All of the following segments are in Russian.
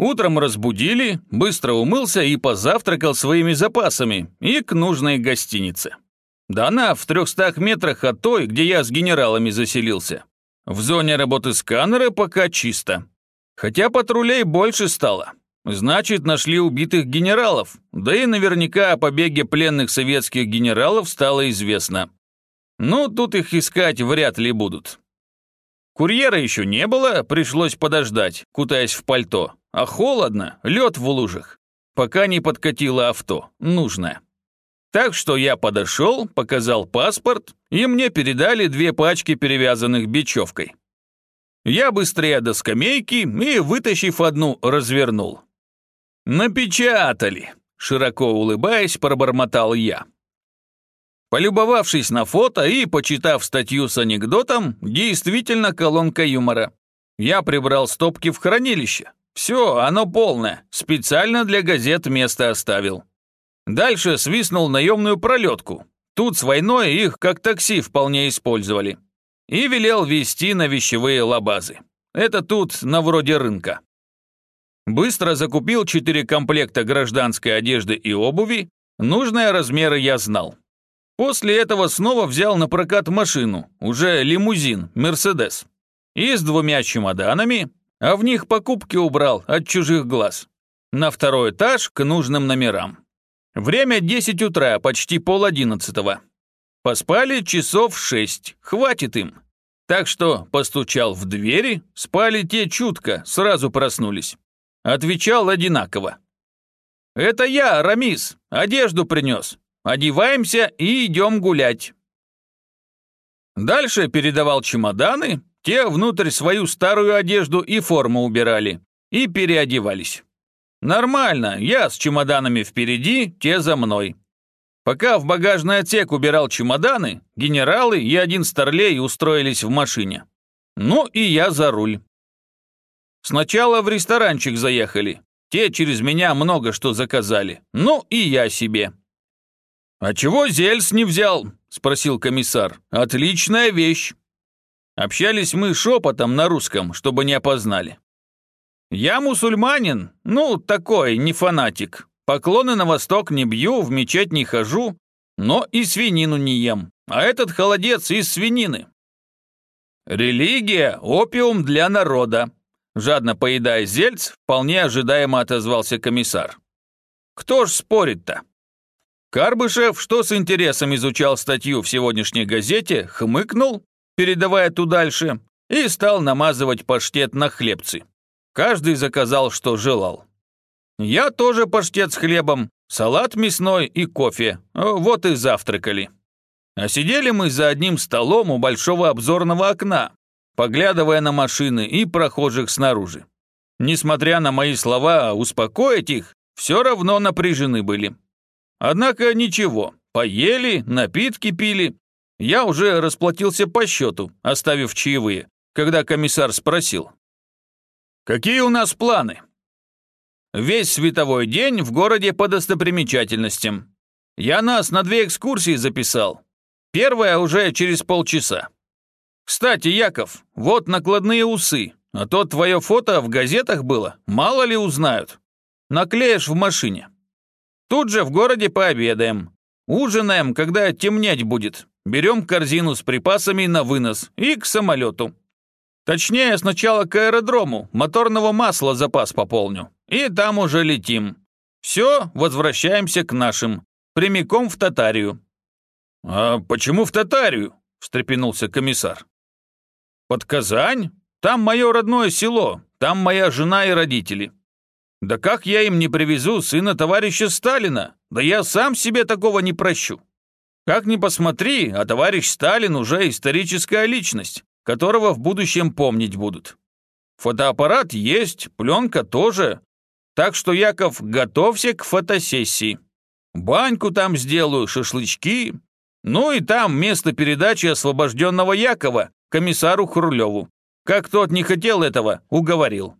Утром разбудили, быстро умылся и позавтракал своими запасами и к нужной гостинице. Да она в трехстах метрах от той, где я с генералами заселился. В зоне работы сканера пока чисто. Хотя патрулей больше стало. Значит, нашли убитых генералов, да и наверняка о побеге пленных советских генералов стало известно. Ну, тут их искать вряд ли будут. Курьера еще не было, пришлось подождать, кутаясь в пальто. А холодно, лед в лужах. Пока не подкатило авто, нужно. Так что я подошел, показал паспорт, и мне передали две пачки, перевязанных бечевкой. Я быстрее до скамейки и, вытащив одну, развернул. «Напечатали!» — широко улыбаясь, пробормотал я. Полюбовавшись на фото и почитав статью с анекдотом, действительно колонка юмора. Я прибрал стопки в хранилище. Все, оно полное, специально для газет место оставил. Дальше свистнул наемную пролетку. Тут с войной их как такси вполне использовали. И велел вести на вещевые лабазы. Это тут на вроде рынка. Быстро закупил четыре комплекта гражданской одежды и обуви, нужные размеры я знал. После этого снова взял на прокат машину, уже лимузин, Мерседес. И с двумя чемоданами, а в них покупки убрал от чужих глаз. На второй этаж к нужным номерам. Время 10 утра, почти пол одиннадцатого. Поспали часов шесть, хватит им. Так что постучал в двери, спали те чутко, сразу проснулись. Отвечал одинаково. «Это я, Рамис, одежду принес. Одеваемся и идем гулять. Дальше передавал чемоданы, те внутрь свою старую одежду и форму убирали. И переодевались. Нормально, я с чемоданами впереди, те за мной. Пока в багажный отсек убирал чемоданы, генералы и один старлей устроились в машине. Ну и я за руль. Сначала в ресторанчик заехали. Те через меня много что заказали. Ну и я себе. «А чего Зельс не взял?» – спросил комиссар. «Отличная вещь». Общались мы шепотом на русском, чтобы не опознали. «Я мусульманин, ну, такой, не фанатик. Поклоны на восток не бью, в мечеть не хожу, но и свинину не ем, а этот холодец из свинины». «Религия – опиум для народа», – жадно поедая зельц, вполне ожидаемо отозвался комиссар. «Кто ж спорит-то?» Карбышев, что с интересом изучал статью в сегодняшней газете, хмыкнул, передавая ту дальше, и стал намазывать паштет на хлебцы. Каждый заказал, что желал. Я тоже паштет с хлебом, салат мясной и кофе. Вот и завтракали. А сидели мы за одним столом у большого обзорного окна, поглядывая на машины и прохожих снаружи. Несмотря на мои слова успокоить их, все равно напряжены были. Однако ничего, поели, напитки пили. Я уже расплатился по счету, оставив чаевые, когда комиссар спросил. «Какие у нас планы?» «Весь световой день в городе по достопримечательностям. Я нас на две экскурсии записал. Первая уже через полчаса. Кстати, Яков, вот накладные усы, а то твое фото в газетах было, мало ли узнают. Наклеишь в машине. Тут же в городе пообедаем. Ужинаем, когда темнеть будет. Берем корзину с припасами на вынос и к самолету. Точнее, сначала к аэродрому, моторного масла запас пополню. И там уже летим. Все, возвращаемся к нашим. Прямиком в Татарию. «А почему в Татарию?» – встрепенулся комиссар. «Под Казань? Там мое родное село, там моя жена и родители. Да как я им не привезу сына товарища Сталина? Да я сам себе такого не прощу. Как ни посмотри, а товарищ Сталин уже историческая личность, которого в будущем помнить будут. Фотоаппарат есть, пленка тоже. Так что, Яков, готовься к фотосессии. Баньку там сделаю, шашлычки. Ну и там место передачи освобожденного Якова комиссару Хрулеву. Как тот не хотел этого, уговорил.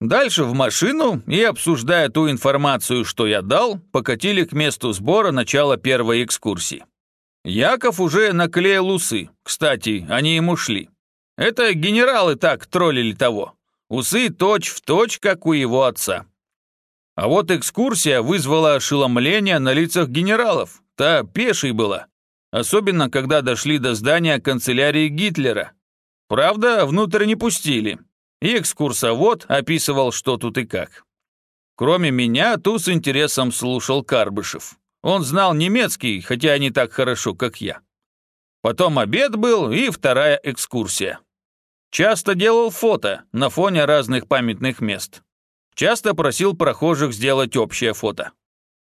Дальше в машину и, обсуждая ту информацию, что я дал, покатили к месту сбора начала первой экскурсии. Яков уже наклеил усы. Кстати, они ему шли. Это генералы так троллили того. Усы точь-в-точь, как у его отца. А вот экскурсия вызвала ошеломление на лицах генералов. Та пешей была. Особенно, когда дошли до здания канцелярии Гитлера. Правда, внутрь не пустили. И экскурсовод описывал, что тут и как. Кроме меня, ту с интересом слушал Карбышев. Он знал немецкий, хотя не так хорошо, как я. Потом обед был и вторая экскурсия. Часто делал фото на фоне разных памятных мест. Часто просил прохожих сделать общее фото.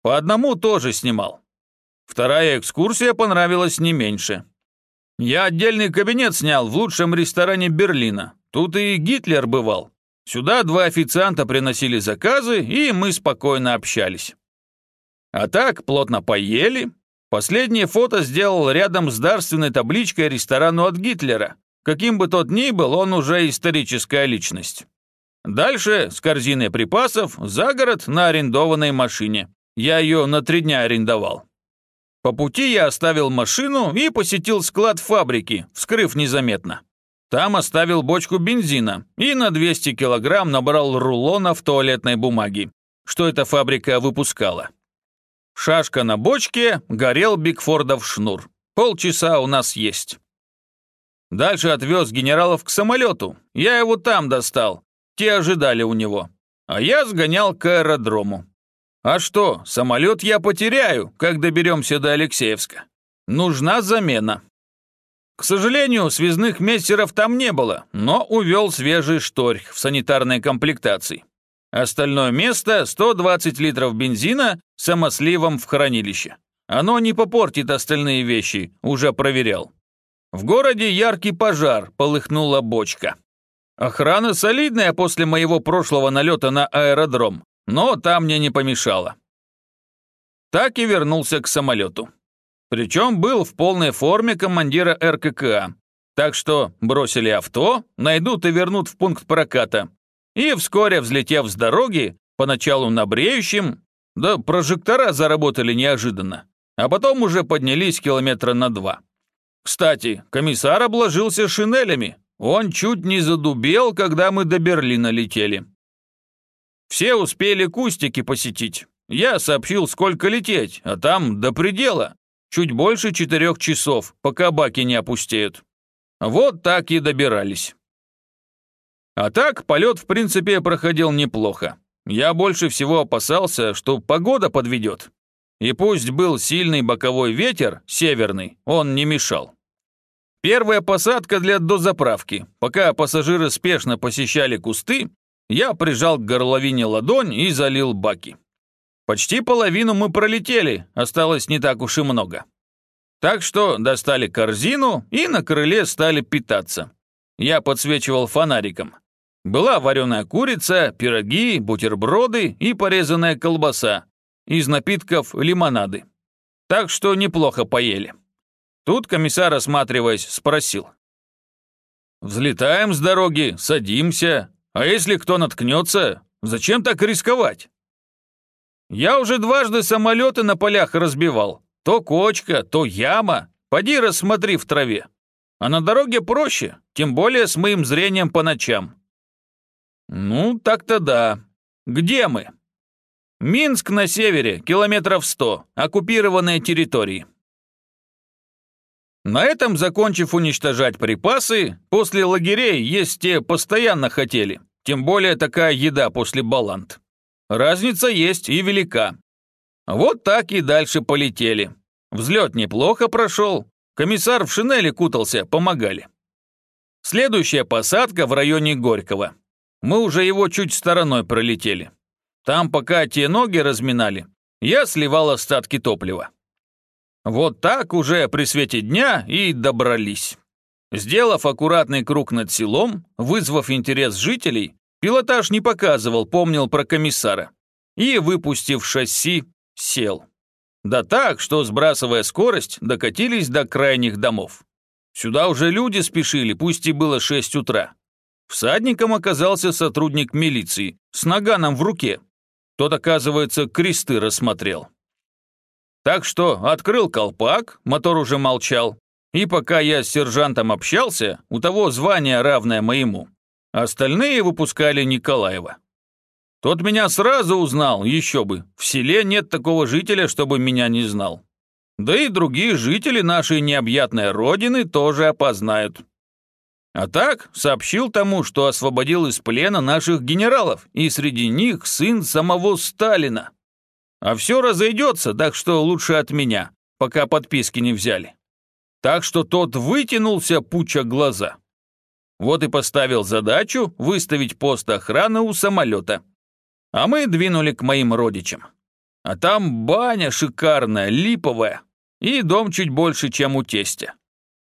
По одному тоже снимал. Вторая экскурсия понравилась не меньше. Я отдельный кабинет снял в лучшем ресторане Берлина. Тут и Гитлер бывал. Сюда два официанта приносили заказы, и мы спокойно общались. А так, плотно поели. Последнее фото сделал рядом с дарственной табличкой ресторану от Гитлера. Каким бы тот ни был, он уже историческая личность. Дальше с корзиной припасов за город на арендованной машине. Я ее на три дня арендовал. По пути я оставил машину и посетил склад фабрики, вскрыв незаметно. Там оставил бочку бензина и на 200 килограмм набрал рулонов туалетной бумаги, что эта фабрика выпускала. Шашка на бочке, горел Бигфордов шнур. Полчаса у нас есть. Дальше отвез генералов к самолету. Я его там достал. Те ожидали у него. А я сгонял к аэродрому. А что, самолет я потеряю, как доберемся до Алексеевска. Нужна замена. К сожалению, связных мессеров там не было, но увел свежий шторх в санитарной комплектации. Остальное место – 120 литров бензина самосливом в хранилище. Оно не попортит остальные вещи, уже проверял. В городе яркий пожар, полыхнула бочка. Охрана солидная после моего прошлого налета на аэродром, но там мне не помешало. Так и вернулся к самолету. Причем был в полной форме командира РККА. Так что бросили авто, найдут и вернут в пункт проката. И вскоре, взлетев с дороги, поначалу на бреющем, да прожектора заработали неожиданно, а потом уже поднялись километра на два. Кстати, комиссар обложился шинелями, он чуть не задубел, когда мы до Берлина летели. Все успели кустики посетить. Я сообщил, сколько лететь, а там до предела. Чуть больше четырех часов, пока баки не опустеют. Вот так и добирались. А так, полет в принципе проходил неплохо. Я больше всего опасался, что погода подведет. И пусть был сильный боковой ветер, северный, он не мешал. Первая посадка для дозаправки. Пока пассажиры спешно посещали кусты, я прижал к горловине ладонь и залил баки. Почти половину мы пролетели, осталось не так уж и много. Так что достали корзину и на крыле стали питаться. Я подсвечивал фонариком. Была вареная курица, пироги, бутерброды и порезанная колбаса. Из напитков лимонады. Так что неплохо поели. Тут комиссар, осматриваясь, спросил. «Взлетаем с дороги, садимся. А если кто наткнется, зачем так рисковать?» «Я уже дважды самолеты на полях разбивал. То кочка, то яма. Поди рассмотри в траве. А на дороге проще, тем более с моим зрением по ночам». «Ну, так-то да. Где мы?» «Минск на севере, километров сто, оккупированные территории». На этом, закончив уничтожать припасы, после лагерей есть те постоянно хотели, тем более такая еда после балант. Разница есть и велика. Вот так и дальше полетели. Взлет неплохо прошел, комиссар в шинели кутался, помогали. Следующая посадка в районе Горького. Мы уже его чуть стороной пролетели. Там, пока те ноги разминали, я сливал остатки топлива. Вот так уже при свете дня и добрались. Сделав аккуратный круг над селом, вызвав интерес жителей, пилотаж не показывал, помнил про комиссара. И, выпустив шасси, сел. Да так, что, сбрасывая скорость, докатились до крайних домов. Сюда уже люди спешили, пусть и было 6 утра. Всадником оказался сотрудник милиции с наганом в руке. Тот, оказывается, кресты рассмотрел. Так что открыл колпак, мотор уже молчал, и пока я с сержантом общался, у того звание равное моему, Остальные выпускали Николаева. Тот меня сразу узнал, еще бы. В селе нет такого жителя, чтобы меня не знал. Да и другие жители нашей необъятной родины тоже опознают. А так, сообщил тому, что освободил из плена наших генералов, и среди них сын самого Сталина. А все разойдется, так что лучше от меня, пока подписки не взяли. Так что тот вытянулся, пуча глаза. Вот и поставил задачу выставить пост охраны у самолета. А мы двинули к моим родичам. А там баня шикарная, липовая, и дом чуть больше, чем у тестя.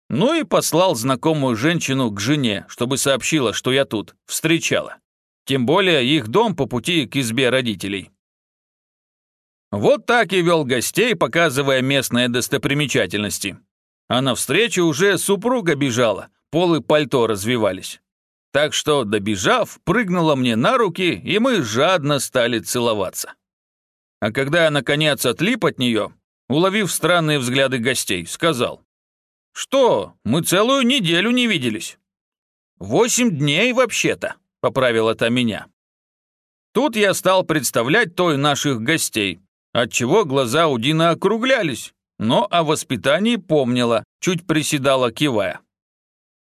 Ну и послал знакомую женщину к жене, чтобы сообщила, что я тут, встречала. Тем более их дом по пути к избе родителей. Вот так и вел гостей, показывая местные достопримечательности. А навстречу уже супруга бежала, полы пальто развивались. Так что, добежав, прыгнула мне на руки, и мы жадно стали целоваться. А когда я, наконец, отлип от нее, уловив странные взгляды гостей, сказал, «Что, мы целую неделю не виделись?» «Восемь дней вообще-то», — поправила та меня. Тут я стал представлять той наших гостей, отчего глаза у Дины округлялись, но о воспитании помнила, чуть приседала кивая.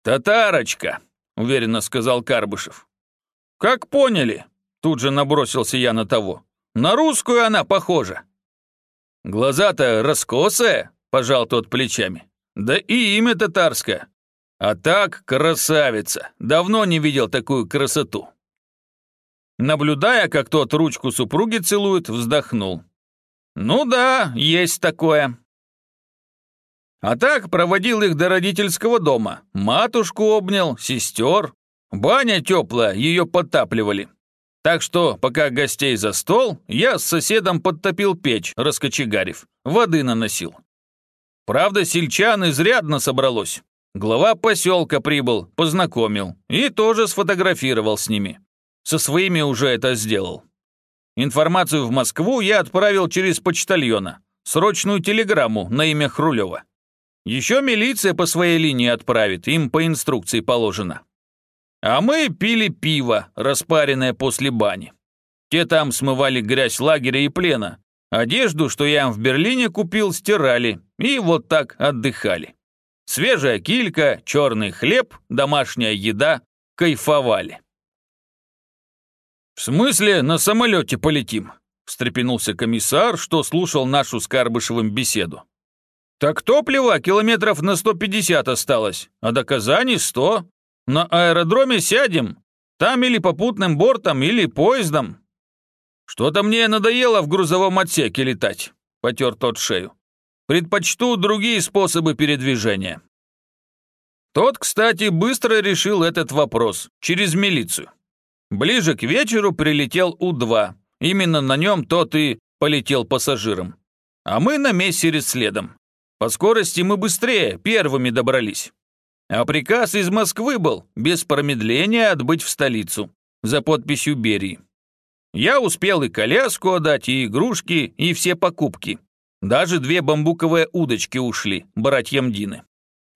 «Татарочка», — уверенно сказал Карбышев. «Как поняли?» — тут же набросился я на того. «На русскую она похожа». «Глаза-то раскосые», — пожал тот плечами. Да и имя татарское. А так, красавица. Давно не видел такую красоту. Наблюдая, как тот ручку супруги целует, вздохнул. Ну да, есть такое. А так проводил их до родительского дома. Матушку обнял, сестер. Баня теплая, ее подтапливали. Так что, пока гостей за стол, я с соседом подтопил печь, раскочегарив, воды наносил. Правда, сельчан изрядно собралось. Глава поселка прибыл, познакомил и тоже сфотографировал с ними. Со своими уже это сделал. Информацию в Москву я отправил через почтальона. Срочную телеграмму на имя Хрулева. Еще милиция по своей линии отправит, им по инструкции положено. А мы пили пиво, распаренное после бани. Те там смывали грязь лагеря и плена, Одежду, что я в Берлине купил, стирали и вот так отдыхали. Свежая килька, черный хлеб, домашняя еда, кайфовали. «В смысле на самолете полетим?» – встрепенулся комиссар, что слушал нашу с Карбышевым беседу. «Так топлива километров на 150 осталось, а до Казани 100. На аэродроме сядем. Там или попутным бортом, или поездом. «Что-то мне надоело в грузовом отсеке летать», — потер тот шею. «Предпочту другие способы передвижения». Тот, кстати, быстро решил этот вопрос, через милицию. Ближе к вечеру прилетел У-2. Именно на нем тот и полетел пассажиром. А мы на мессере следом. По скорости мы быстрее, первыми добрались. А приказ из Москвы был, без промедления отбыть в столицу, за подписью Берии. Я успел и коляску отдать, и игрушки, и все покупки. Даже две бамбуковые удочки ушли, братьям Дины.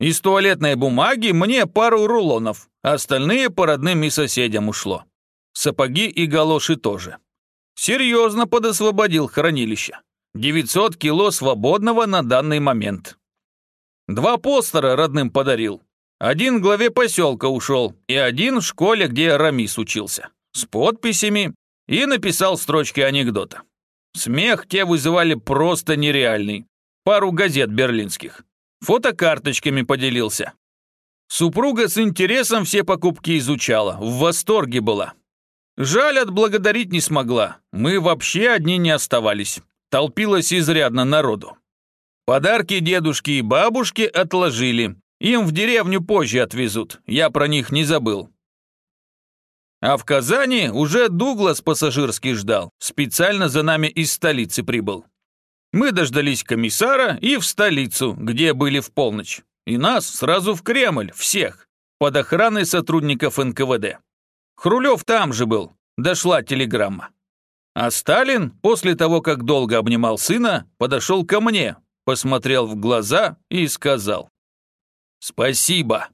Из туалетной бумаги мне пару рулонов, остальные по родным и соседям ушло. Сапоги и галоши тоже. Серьезно подосвободил хранилище. 900 кило свободного на данный момент. Два постера родным подарил. Один главе поселка ушел, и один в школе, где Рамис учился. С подписями и написал строчки анекдота. Смех те вызывали просто нереальный. Пару газет берлинских. Фотокарточками поделился. Супруга с интересом все покупки изучала, в восторге была. Жаль, отблагодарить не смогла. Мы вообще одни не оставались. Толпилось изрядно народу. Подарки дедушки и бабушки отложили. Им в деревню позже отвезут. Я про них не забыл. А в Казани уже Дуглас пассажирский ждал, специально за нами из столицы прибыл. Мы дождались комиссара и в столицу, где были в полночь. И нас сразу в Кремль, всех, под охраной сотрудников НКВД. Хрулев там же был, дошла телеграмма. А Сталин, после того, как долго обнимал сына, подошел ко мне, посмотрел в глаза и сказал «Спасибо».